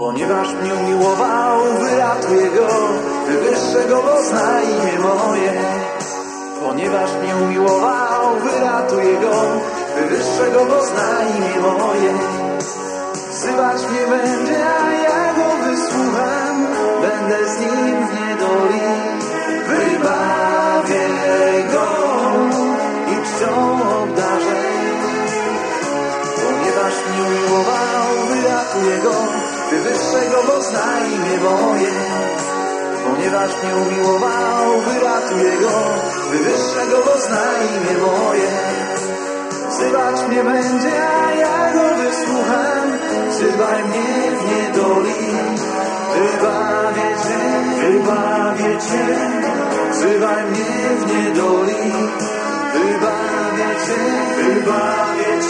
کونے واشنی وہ باؤ برات ہوئے گوشت گوشت نہیں ہونی واشنی ہوا باؤ برات ہوئے گوشت گوشت نہیں ہوا گئی رش گوش گئی رشمی شیوائے سے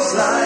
دوس